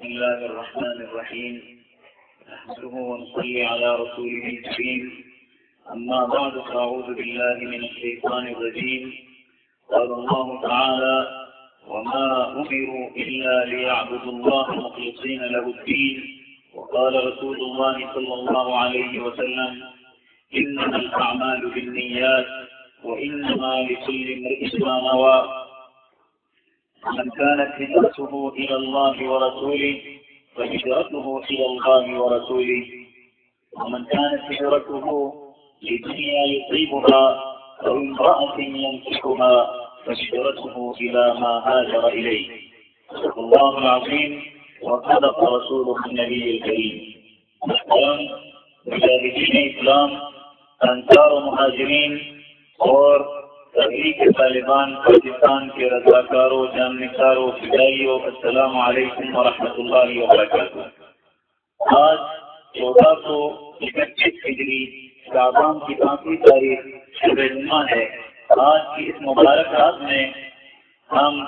بسم الله الرحمن الرحيم. نحمده ونصلي على رسوله الكريم. أما بعد، فأعوذ بالله من الشيطان الرجيم. قال الله تعالى وما أمروا إلا ليعبدوا الله مخلصين له الدين. وقال رسول الله صلى الله عليه وسلم إنما الأعمال بالنيات، وإنما لكل امرئ ما نوى. من كانت هجرته إلى الله ورسوله فهجرته إلى الله ورسوله. ومن كانت هجرته لدنيا يصيبها أو امرأة ينكحها فهجرته إلى ما هاجر إليه. صدق الله العظيم. وصدق رسوله النبي الكريم. محترم مجاهدين اسلام انصار و مہاجرین اور تحریک طالبان، پاکستان کے رضاکاروں جانکاروں فدائیوں، السلام علیکم ورحمۃ اللہ وبرکاتہ۔ آج چودہ سو اکتیس ہجری شعبان کی پانچویں تاریخ شب جمعہ ہے۔ آج کی اس مبارک رات میں ہم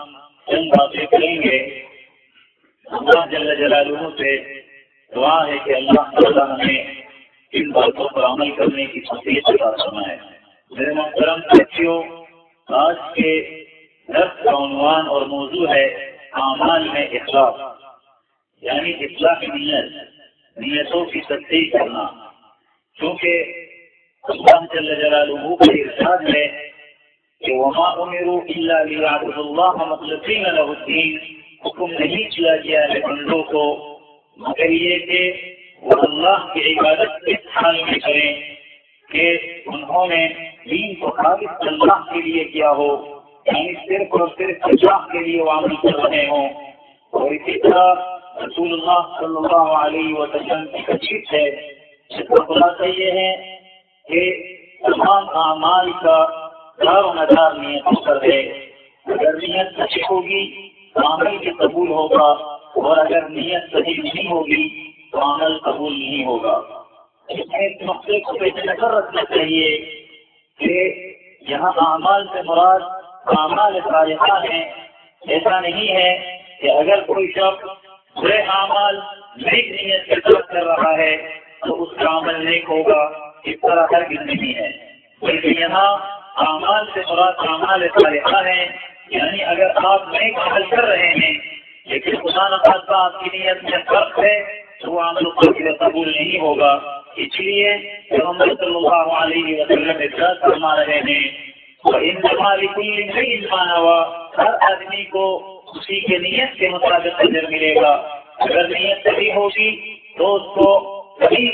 چند باتیں کریں گے۔ اللہ جل جلالہ سے دعا ہے کہ اللہ تعالیٰ ہمیں ان باتوں پر عمل کرنے کی خصیت عطا فرمائے۔ میرے محترم ساتھیوں، آج کے درس کا عنوان اور موضوع ہے اعمال میں اخلاق یعنی اصلاح کی نیت، نیتوں کی تصدیق کرنا۔ کیونکہ اللہ جل جلالہ کا ارشاد ہے کہ وما امروا الا ليعبدوا الله مخلصين له الدين۔ حکم نہیں کیا گیا ہے بندوں کو، مگر یہ کہ وہ اللہ کی عبادت اس حال میں کریں کہ انہوں نے دین کو خالص اللہ کے لیے کیا ہو یعنی صرف اور صرف اللہ کے لیے وہ عمل کر رہے ہوں۔ اور اسی طرح رسول اللہ صلی اللہ علیہ وسلم کی تشریف ہے اس کا خلاصہ یہ ہے کہ تمام اعمال کا دار و مدار نیتوں پر ہے۔ اگر نیت اچھی ہوگی تو عمل بھی قبول ہوگا، اور اگر نیت صحیح نہیں ہوگی تو عمل قبول نہیں ہوگا۔ اس میں اس مسئلے کو پیش نظر رکھنا چاہیے کہ یہاں اعمال سے مراد اعمال صالحہ ہیں، ایسا نہیں ہے کہ اگر کوئی شخص برے اعمال نیک نیت کے ساتھ کر رہا ہے تو اس کا عمل نیک ہوگا، اس طرح ہر نہیں ہے۔ بلکہ یہاں اعمال سے مراد اعمال صالحہ ہیں یعنی اگر آپ نیک عمل کر رہے ہیں، لیکن خدا نخواستہ آپ کی نیت میں فرق ہے، تو وہ عمل قابل قبول نہیں ہوگا۔ اس لیے محمد صلی اللہ علیہ وسلم فرما رہے ہیں ہر آدمی کو اسی کے نیت کے مطابق نظر ملے گا۔ اگر نیت صحیح ہوگی تو اس کو صحیح،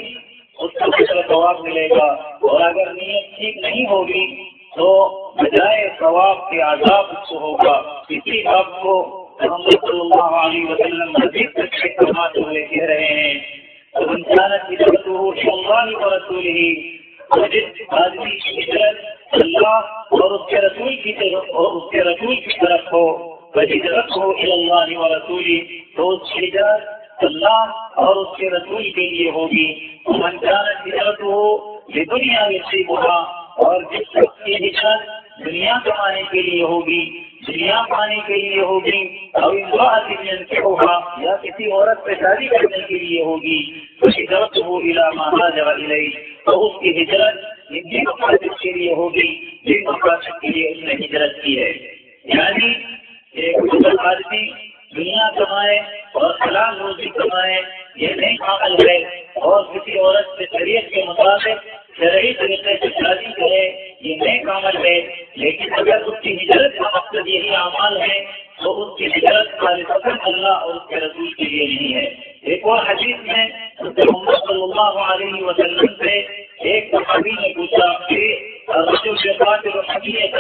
اس کا دوسرا ثواب ملے گا۔ اور اگر نیت ٹھیک نہیں ہوگی تو بجائے ثواب کے عذاب اس کو ہوگا۔ اسی بات کو محمد صلی اللہ علیہ وسلم مزید تشریح فرماتے کہہ رہے ہیں انسانت اللہ اور رسول ہی جس آدمی کی ہجرت اللہ اور اس کے رسول کی طرف اور اس کے رسول کی طرف ہو ہجرت ہو اللہ و رسولی تو اس کی ہجرت اللہ اور اس کے رسول کے لیے ہوگی منسانت ہجرت ہو یہ دنیا میں اور جس شخص کی ہجرت دنیا کمانے کے لیے ہوگی دنیا پانے کے لیے ہوگی اور کے ہوگا یا کسی عورت پہ شادی کرنے کے لیے ہوگی تو ہجرت ہو علامہ تو اس کی ہجرت جن مقاصد کے لیے ہوگی جن مقاصد کے لیے اس نے ہجرت کی ہے۔ یعنی ایک آدمی دنیا کمائے اور حلال روزی کمائے، یہ نہیں عمل ہے۔ اور کسی عورت سے شریعت کے مطابق شرعی طریقے سے شادی کرے یہ نئے عمل ہے لیکن اگر اس کی ہجرت کا مقصد یہی اعمال ہے، تو اس کی ہجرت کا اللہ اور اس کے رسول کے لیے نہیں ہے۔ ایک اور حدیث میں محمد صلی اللہ علیہ وسلم سے ایک صحابی نے پوچھا کہ ایک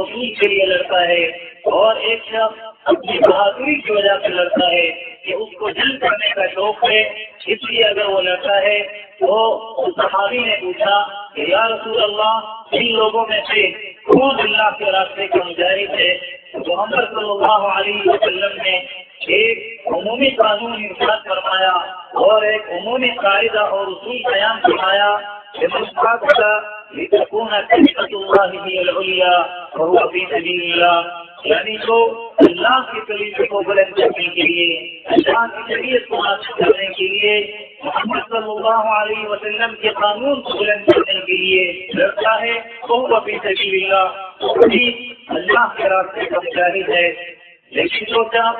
حصول کے لیے لڑتا ہے اور ایک شخص اپنی بہادری کی وجہ سے لڑتا ہے کہ اس کو جلد کرنے کا شوق ہے، اس لیے اگر وہ لڑتا ہے تو صحابی نے پوچھا کہ یا رسول اللہ ان لوگوں میں سے کون اللہ کے راستے کا مجاہد ہے محمد صلی اللہ علیہ وسلم نے ایک عمومی قانون ارشاد فرمایا اور ایک عمومی قاعدہ اور اصول بیان فرمایا کہ لتكون كلمة الله هي العليا وهو في سبيل الله. یعنی تو اللہ کے طریقے کو بلند کرنے کے لیے، اللہ کی شریعت کو حاصل کرنے کے لیے، محمد صلی اللہ علیہ وسلم کے قانون کو بلند کرنے کے لیے لڑتا ہے تو وہ ابھی سبھی اللہ. وہ بھی اللہ کے راستے کا مجاہد ہے۔ لیکن جو سوچا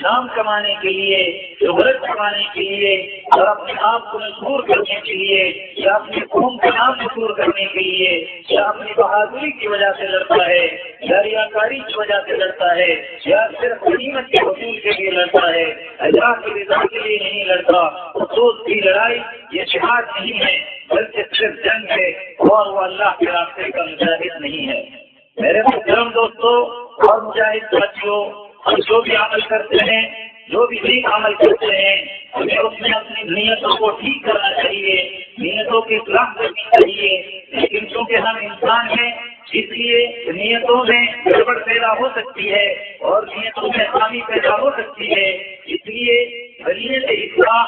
نام کمانے کے لیے شہرت کمانے کے لیے اور اپنے آپ کو مشہور کرنے کے لیے، یا اپنے قوم کا نام مشہور کرنے کے لیے، یا اپنی بہادری کی وجہ سے لڑتا ہے، یا ریاکاری کی وجہ سے لڑتا ہے، یا صرف قیمت کے حصول کے لیے لڑتا ہے۔ اللہ کی رضا کے لیے نہیں لڑتا، افسوس کی لڑائی یہ شہاد نہیں ہے، بلکہ صرف جنگ ہے اور وہ اللہ کے راستے کا مجاہد نہیں ہے۔ میرے محترم دوستوں اور مجاہد ساتھیوں ہم جو بھی عمل کرتے ہیں، جو بھی ٹھیک عمل کرتے ہیں، ہمیں اس میں اپنی نیتوں کو ٹھیک کرنا چاہیے، نیتوں کی اصلاح کرنی چاہیے۔ لیکن چونکہ ہم انسان ہیں، اس لیے نیتوں میں گڑبڑ پیدا ہو سکتی ہے اور نیتوں میں خامی پیدا ہو سکتی ہے۔ اس لیے نیت اصلاح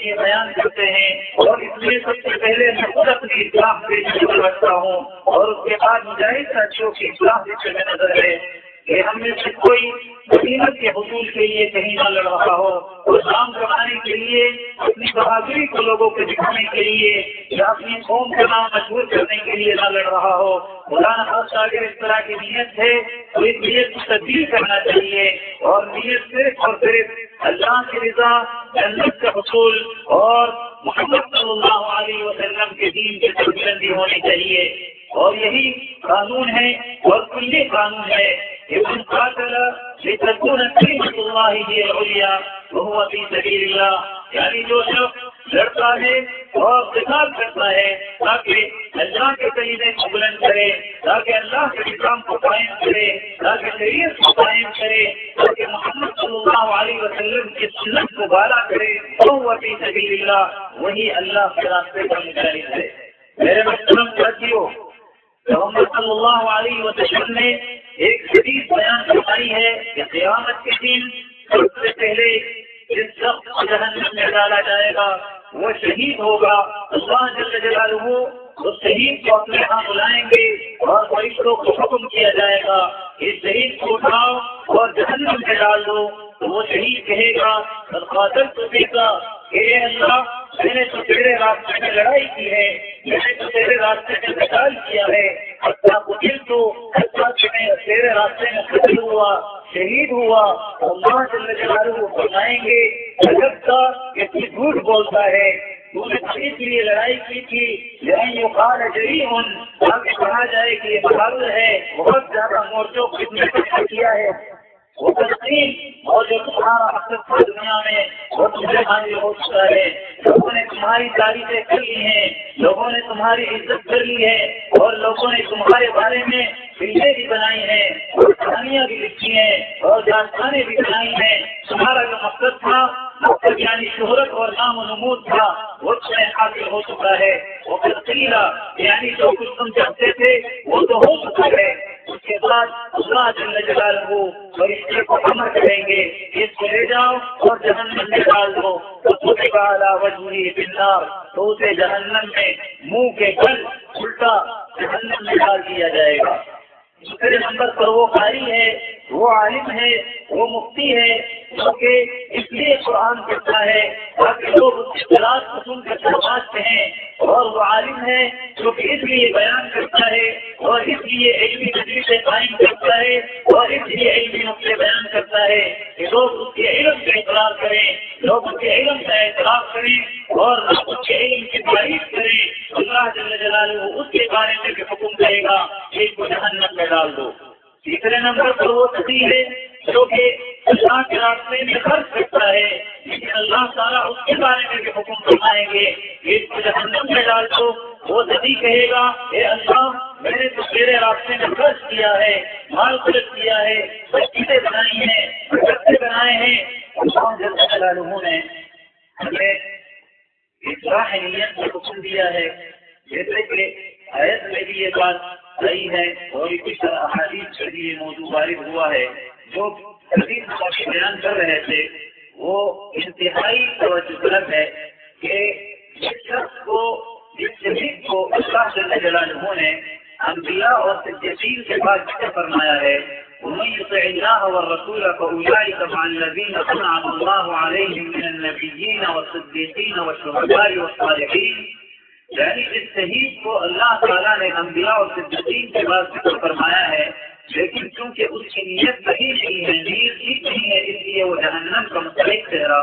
یہ بیان کرتے ہیں۔ اور اس لیے سب سے پہلے میں خود اپنی اصلاح سے رکھتا ہوں اور اس کے بعد مجاہد ساتھیوں کی اصلاح سے نظر ہے۔ کہ ہم میں سے کوئی قیمت کے حصول کے لیے کہیں نہ لڑ رہا ہو، اور کام کمانے کے لیے، اپنی بہادری کو لوگوں کو دکھانے کے لیے، یا اپنی قوم کا نام مشہور کرنے کے لیے نہ لڑ رہا ہو۔ مولانا خاص اگر اس طرح کی نیت ہے، تو اس نیت کو تبدیل کرنا چاہیے۔ اور نیت صرف اور صرف اللہ کی رضا، جنت کا حصول، اور محمد صلی اللہ علیہ وسلم کے دین کی سربلندی ہونی چاہیے۔ اور یہی قانون ہے، اور کلی قانون ہے۔ ابن قاتل لتكون كلمة الله هي العليا وهو في سبيل الله. یعنی جو شخص لڑتا ہے اور قتال کرتا ہے، تاکہ اللہ کے کلیمے کو بلند کرے، تاکہ اللہ کے نظام کو قائم کرے، تاکہ شریعت کو قائم کرے، تاکہ محمد صلی اللہ علیہ وسلم کی سنت کو بالا کرے تو وہ فی سبیل اللہ. وہی اللہ کے راستے کا مجاہد ہے۔ میرے محترم ساتھیوں محمد صلی اللہ علیہ وسلم نے ایک شدید بیان فرمائی ہے کہ قیامت کے دن سب سے پہلے جس شخص کو جہنم میں ڈالا جائے گا، وہ شہید ہوگا۔ اللہ جل جلالہ اس شہید کو اپنے یہاں بلائیں گے اور فرشتوں کو حکم کیا جائے گا اس شہید کو اٹھاؤ اور جہنم میں ڈال دو۔ تو وہ شہید کہے گا قاتل تو دیکھا کہ اللہ، میں نے تو تیرے راستے میں لڑائی کی ہے، میں نے تو تیرے راستے میں نکال کیا ہے۔ اچھا دل تو اچھا تیرے راستے میں قتل ہوا، شہید ہوا۔ اللہ جل جلالہ بتائیں گے جگت کا کہ تو جھوٹ بولتا ہے۔ تو نے اس لیے لڑائی کی تھی یہی یہ خال جری ہوں کہا جائے کہ یہ بہادر ہے، بہت زیادہ مورچوں کو کیا ہے۔ وہ تقسیم اور جو تمہارا مقصد تھا دنیا میں وہ تمہیں حاضر ہو چکا ہے لوگوں نے تمہاری تعریفیں کر لی ہیں۔ لوگوں نے تمہاری عزت کر لی ہے اور لوگوں نے تمہارے بارے میں فلمیں بھی بنائی ہیں اور کہانیاں بھی لکھی ہیں اور داستانیں بھی بنائی ہیں۔ تمہارا جو مقصد تھا یعنی شہرت اور نام و نمود تھا وہ تمہیں حاصل ہو چکا ہے۔ وہ تقریرا یعنی جو کچھ تم چاہتے تھے، وہ تو ہو چکا ہے۔ اس کے بعد اللہ جل جلالہ فرشتے کو امر کریں گے اس کو لے جاؤ اور جہنم میں ڈال دو۔ وجوہی بنار تو اسے جہنم میں منہ کے بل الٹا جہنم میں ڈال دیا جائے گا۔ دوسرے نمبر پر وہ قاری ہے، وہ عالم ہے، وہ مفتی ہے۔ جو اس لیے قرآن کرتا ہے تاکہ لوگ اس کی تلاش کو سن کر سمجھتے ہیں اور وہ عالم ہے جو کہ اس لیے بیان کرتا ہے اور اس لیے علمی نظری سے قائم کرتا ہے اور اس لیے علمی نقطے بیان کرتا ہے کہ لوگ اس کے علم کا اقرار کریں، لوگ اس کے علم کا اعتراف کریں اور اس کے علم کی تعریف کریں۔ اللہ جل جلالہ اس کے بارے میں بھی حکم کرے گا کہ اس کو جہنم میں ڈال دو۔ تیسرے نمبر پر وہ سبھی ہے جو کہ اللہ کے راستے میں خرچ کرتا ہے، لیکن اللہ تعالیٰ اس کے بارے میں بھی حکم فرمائیں گے۔ اس کو جہنم میں ڈال دو۔ وہ سبھی کہے گا، اے اللہ، میں نے تو تیرے راستے میں خرچ کیا ہے، مال خرچ کیا ہے، مسجدیں بنائی ہیں رستے بنائے ہیں۔ اللہ نے ہمیں اصلاح نیت کا حکم دیا ہے۔ جیسے کہ آیت میں بھی یہ بات صحیح ہے، اور کچھ احادیث کے لیے موضوع وارد ہوا ہے۔ جو بیان کر رہے تھے، وہ انتہائی توجہ طلب ہے کہ جس شخص کو، جس شہید کو اللہ صلی جلالہ نے انبیاء اور صدیقین کے بعد ذکر فرمایا ہے، ومن يطع الله والرسول فاولئك مع الذين انعم الله عليهم من النبيين والصديقين والشهداء والصالحين۔ یعنی اس شہید کو اللہ تعالیٰ نے انبیاء اور صدیقین کے بعد ذکر فرمایا ہے لیکن چونکہ اس کی نیت صحیح نہیں ہے، نیت ٹھیک نہیں ہے، اس لیے وہ جہنم کا مستحق چہرہ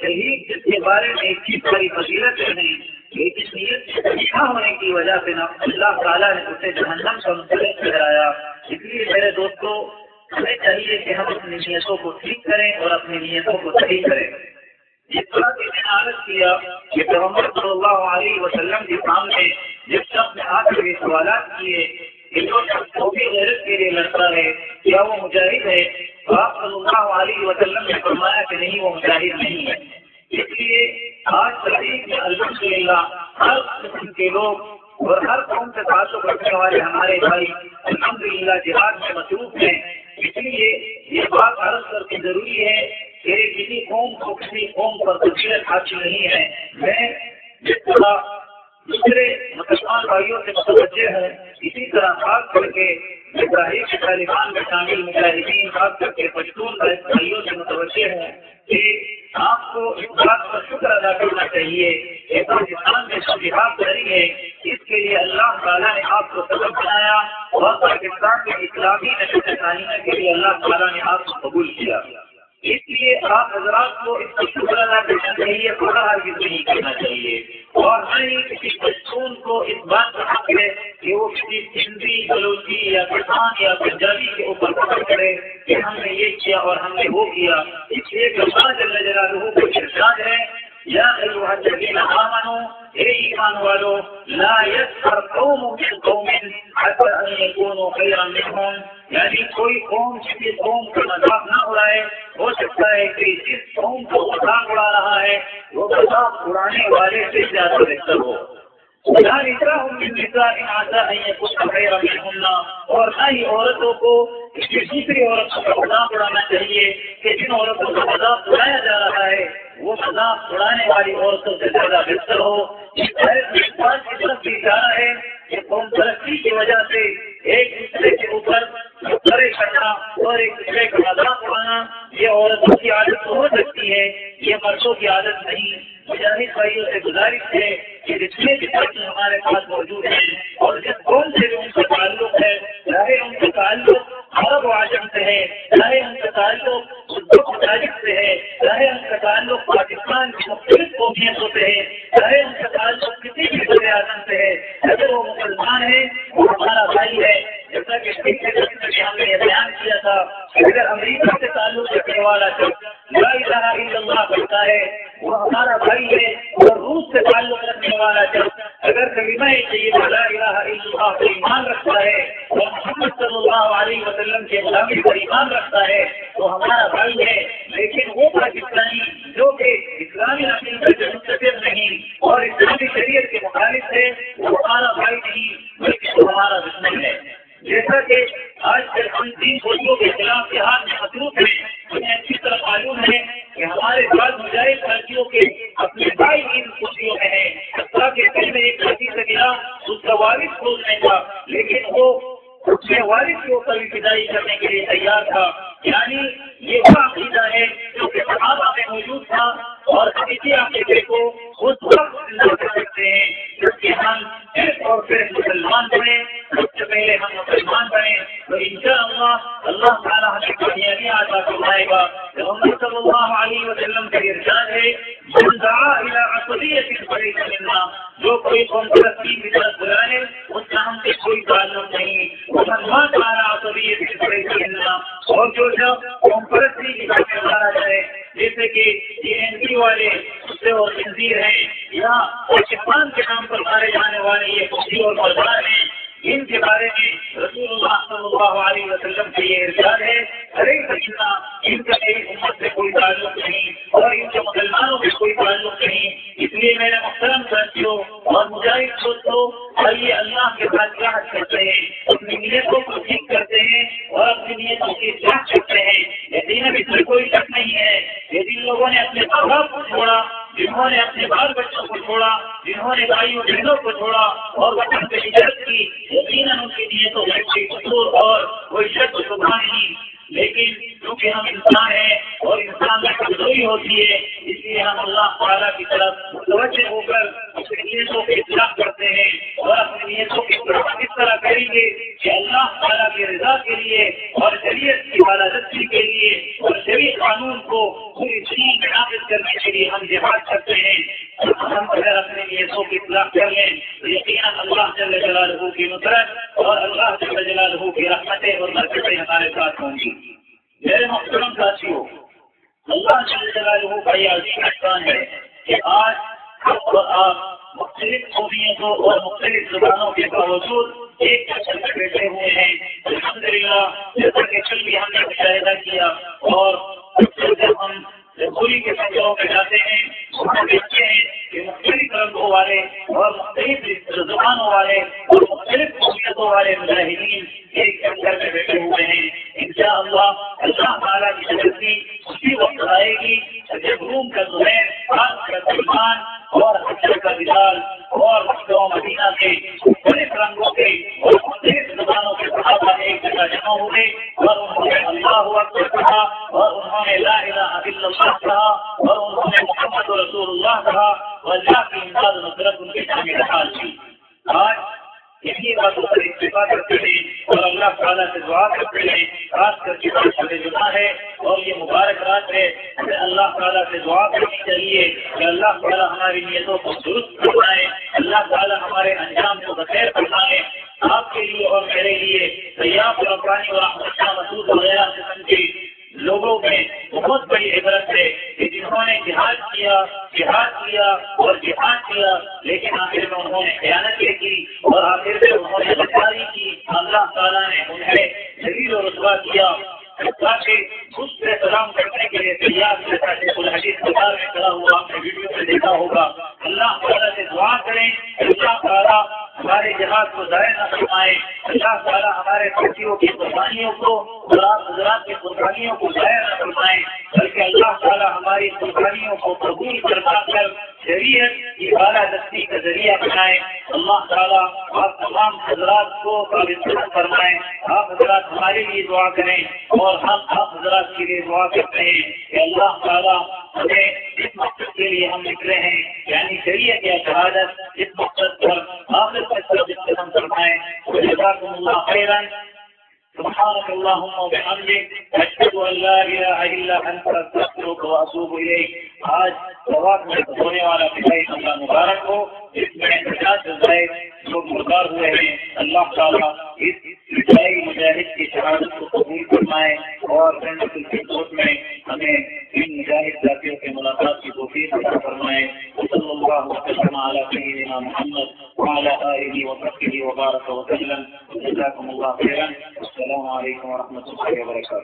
شہید جس کے بارے میں ایک چیز بڑی فضیلت نہیں، لیکن نیت اچھا ہونے کی وجہ سے نہ اللہ تعالیٰ نے اسے جہنم کا مستحق ٹھہرایا۔ اس لیے میرے دوستوں ہمیں چاہیے کہ ہم اپنی نیتوں کو ٹھیک کریں اور اپنی نیتوں کو صحیح کریں۔ جس طرح کی میں نے عرض کیا کہ محمد صلی اللہ علیہ وسلم کے سامنے جس شخص نے آ کر یہ سوالات کیے کہ جو بھی غیرت کے لیے لڑتا ہے کیا وہ مجاہد ہے۔ آپ صلی اللہ علیہ وسلم نے فرمایا کہ نہیں، وہ مجاہد نہیں ہے۔ اس لیے آج میں الحمد للہ ہر قسم کے لوگ اور ہر قوم سے تعلق رکھنے والے ہمارے بھائی الحمد للہ جہاد میں مصروف ہیں۔ اس لیے یہ بات عرض کر کے ضروری ہے کہ کسی قوم کو کسی قوم پر تفصیل حاصل نہیں ہے۔ میں جس طرح دوسرے مسلمان بھائیوں سے متوجہ ہوں اسی طرح خاص کر کے ابراہیم کے طالبان میں شامل مجاہدین، خاص کر کے پشتون بھائیوں سے متوجہ ہوں کہ آپ کو اس بات پر شکر ادا کرنا چاہیے کہ پاکستان میں جو جہاد ہے، اس کے لیے اللہ تعالیٰ نے آپ کو سبب بنایا اور پاکستان میں اسلامی نشر تعلیم کے لیے اللہ تعالیٰ نے آپ کو قبول کیا۔ اس لیے آپ حضرات کو اس کا شکر ادا کرنا چاہیے بڑا حرکت نہیں کرنا چاہیے۔ اور نہ ہی کسی پشتون کو اس بات کا حق ہے کہ وہ کسی ہندی بلوچی یا کسان یا پنجابی کے اوپر فخر کرے کہ ہم نے یہ کیا اور ہم نے وہ کیا۔ اس لیے گفار جل جلالہ کو ارشاد ہے یا ایوہ الذین آمنوا اے ایمان والو، لا یسخر قوم من قوم حتی ان یکونوا خیرا منهم. یعنی کوئی قوم کسی قوم کا مذاق نہ اڑائے ہو سکتا ہے کہ جس قوم کو مذاق اڑا رہا ہے وہ مذاق اڑانے والے سے زیادہ بہتر ہو اور نہ ہی عورتوں کو کسی دوسری عورتوں کا مذاق اڑانا چاہیے کہ جن عورتوں کا مذاق اڑایا جا رہا ہے وہ مذاق اڑانے والی عورتوں سے زیادہ بہتر ہو۔ اس بات کی طرف بھی جا رہا ہے۔ کہ قوم ترقی کی وجہ سے ایک دوسرے کے اوپر کرے کرنا اور ایک دوسرے کا مذاق اڑانا، یہ عورتوں کی عادت ہو سکتی ہے۔ یہ مردوں کی عادت نہیں۔ مجاہد بھائیوں سے گزارش ہے بھائی ہے اور روس سے تعلق رکھنے والا شخص اگر کلمہ چاہیے لا الہ الا اللہ پر ایمان رکھتا ہے اور محمد صلی اللہ علیہ وسلم کے غلامی پر ایمان رکھتا ہے تو ہمارا بھائی ہے، لیکن وہ پاکستانی جو کہ اسلامی عقیدت سے مستقب نہیں اور اسلامی شریعت کے مخالف ہے، وہ ہمارا بھائی نہیں، بلکہ وہ ہمارا دشمن ہے۔ جیسا کہ آج کل ہم تین فوجیوں کے خلاف جہاد میں مصروف ہیں، انہیں اچھی طرح معلوم ہے کہ ہمارے بعض مجاہد ساتھیوں کے اپنے بھائی ان خوشیوں میں ہیں۔ اللہ کے دل میں ایک ساتھی سے اس کا والد کھولنے کا، لیکن وہ اپنے والد کے اوپر بھی فدائی کرنے کے لیے تیار تھا۔ یعنی یہ وہ عقیدہ ہے جو کہ صحابہ میں موجود تھا اور اسی عقیدے کو خود وقت زندہ کر سکتے ہیں جبکہ ہم صرف اور صرف مسلمان بنے سب سے پہلے ہم مسلمان بنے۔ تو ان شاء اللہ اللہ تعالیٰ ہمیں کامیابی عطا فرمائے گا۔ محمد صلی اللہ علیہ وسلم کا ارشاد ہے، من دعا الى عصبیت فلیس منا جو کوئی قوم ترقی کی طرف بلائے، اس کا ہم سے کوئی تعلق نہیں۔ مسلمان تعالیٰ عصبیت فلیس منا۔ اور جو پرستی کی طرف بلایا جائے جیسے کہ یہ این پی والے کتے اور تنظیر ہیں، یا پاکستان کے نام پر مارے جانے والے یہ خوشی اور مزدار ہیں ان کے بارے میں رسول اللہ صلی اللہ علیہ وسلم کا یہ ارشاد ہے ہر ایک ان کا ایک امت سے کوئی تعلق نہیں، اور ان کے مسلمانوں سے کوئی تعلق نہیں۔ اس لیے میرے مختلف ساتھیوں اور مجاہد دوستوں، آئیے اللہ کے ساتھ راحت کرتے ہیں، اپنی نیتوں کو ٹھیک کرتے ہیں اور اپنی نیتوں کی جانچ کرتے ہیں۔ یقیناً اس میں کوئی شک نہیں ہے۔ یدی لوگوں نے اپنے کو چھوڑا جنہوں نے اپنے بال بچوں کو چھوڑا، جنہوں نے بھائیوں بہنوں کو چھوڑا اور وطن پہ ہجرت کی، یقیناً ان کے لیے تو قصور اور کوئی شک سبحان نہیں لیکن کیونکہ ہم انسان ہیں اور انسان میں کمزوری ہوتی ہے، اس لیے ہم اللہ تعالیٰ کی طرف متوجہ ہو کر اپنی نیتوں کے اطلاق کرتے ہیں اور اپنی نیتوں کی طرف کس طرح کریں گے کہ اللہ تعالیٰ کی رضا کے لیے اور شریعت کی بالادستی کے لیے اور شریع قانون کو پوری دنیا میں نافذ کرنے کے لیے ہم جہاد کرتے ہیں۔ ہم اگر اپنے نیتوں کی اطلاع کر لیں تو یقیناً اللہ جل جلالہ کی نصرت اور اللہ جل جلالہ کی رحمتیں اور برکتیں ہمارے ساتھ ہوں گی۔ میرے محترم ساتھیوں، اللہ جل جلالہ کا یہ عظیم احسان ہے کہ آج اور آپ مختلف خوبیوں اور مختلف زبانوں کے باوجود ایک چکر میں بیٹھے ہوئے ہیں۔ الحمد للہ جیسا کہ کل بھی ہم نے مشاہدہ کیا اور جب ہم پوری کے سنگروں پہ جاتے ہیں وہاں دیکھتے ہیں کہ مختلف رنگوں والے اور مختلف زبانوں والے اور مختلف قومیتوں والے مجاہدین ایک چکر میں بیٹھے ہوئے ہیں۔ ان شاء اللہ اللہ تعالیٰ کی شکتی ہے ہمیں اللہ تعالیٰ سے دعا کرنی چاہیے کہ اللہ تعالیٰ ہماری نیتوں کو درست کرنائے اللہ تعالیٰ ہمارے انجام کو بخیر کرنائے آپ کے لیے اور میرے لیے سیاح اور افغانی اور مسعود وغیرہ قسم کے لوگوں میں بہت بڑی عبرت ہے کہ جنہوں نے جہاد کیا جہاد کیا اور جہاد کیا، لیکن آخر میں انہوں نے خیانتیں کی اور آخر میں انہوں نے بدکاری کی۔ اللہ تعالیٰ نے انہیں شریر و رسوا کیا۔ تاکہ اس سے سلام کرنے کے لیے تیار جیسا کہ الحدیث بازار میں کھڑا ہوا آپ نے ویڈیو میں دیکھا ہوگا۔ اللہ تعالیٰ سے دعا کریں۔ اللہ تعالیٰ ہمارے جہاز کو ضائع نہ فرمائے۔ اللہ تعالیٰ ہمارے ساتھیوں کی قربانیوں کو، حضرات کی قربانیوں کو ضائع نہ فرمائے۔ بلکہ اللہ تعالیٰ ہماری قربانیوں کو قبول کروا کر شریعت کی بالا دستی کا ذریعہ بنائے۔ اللہ تعالیٰ آپ تمام حضرات کو فرمائے۔ آپ حضرات ہمارے لیے دعا کریں اور ہم آپ حضرات کے لیے دعا کرتے ہیں کہ اللہ تعالیٰ ہمیں اس مقصد کے لیے ہم نکلے ہیں یعنی شریعت یا شہادت اس مقصد پر آخر ہم فرمائیں جزاکم اللہ خیرا۔ سبحانك اللهم وبحمدك اشهد ان لا اله الا انت استغفرك واتوب اليك آج سواد میں ہونے والا پتائی اللہ مبارک ہو۔ اس میں پچاس جزائے لوگ مردار ہوئے ہیں اللہ تعالیٰ اس پتائی مجاہد کی شہادت کو قبول فرمائے اور جنت الفردوس میں ہمیں ان مجاہد ذاتیوں کے ملاقات کی توفیق عطا فرمائے۔ صلی اللہ وسلم علی سیدنا محمد وعلى آله وصحبه وبارك وسلم جزاكم الله خيرا السلام عليكم ورحمة الله وبركاته